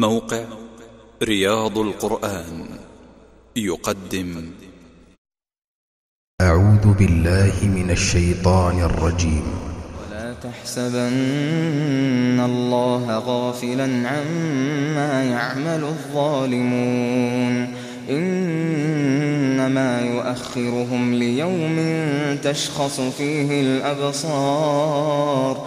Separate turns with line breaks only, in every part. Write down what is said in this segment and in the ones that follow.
موقع رياض القرآن يقدم.
أعوذ بالله من الشيطان الرجيم.
ولا تحسبن الله غافلا عما يعمل الظالمون. إنما يؤخرهم ليوم تشخص فيه الأبصار.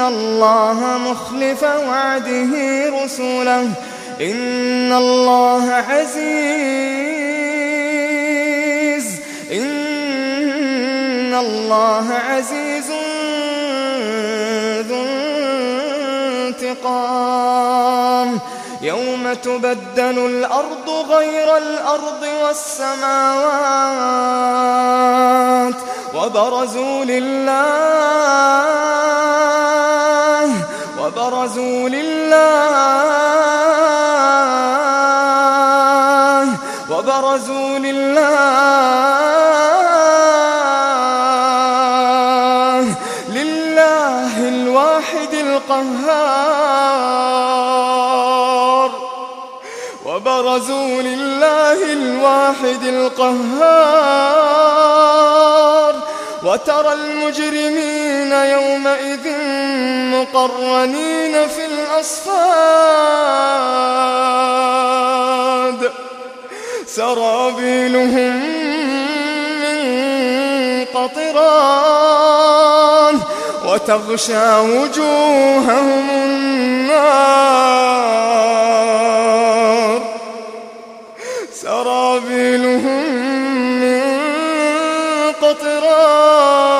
الله مخلف وعده رسله إن الله عزيز إن الله عزيز ذو انتقام يوم تبدل الأرض غير الأرض والسماوات وبرزوا لله وبرزوا لله وبرزوا لله لله الواحد القهار. وبرزوا لله الواحد القهار. وترى المجرمين يومئذ مقرنين في الأصفاد. سرابيلهم من قطران وتغشى وجوههم النار. سرابيلهم من قطران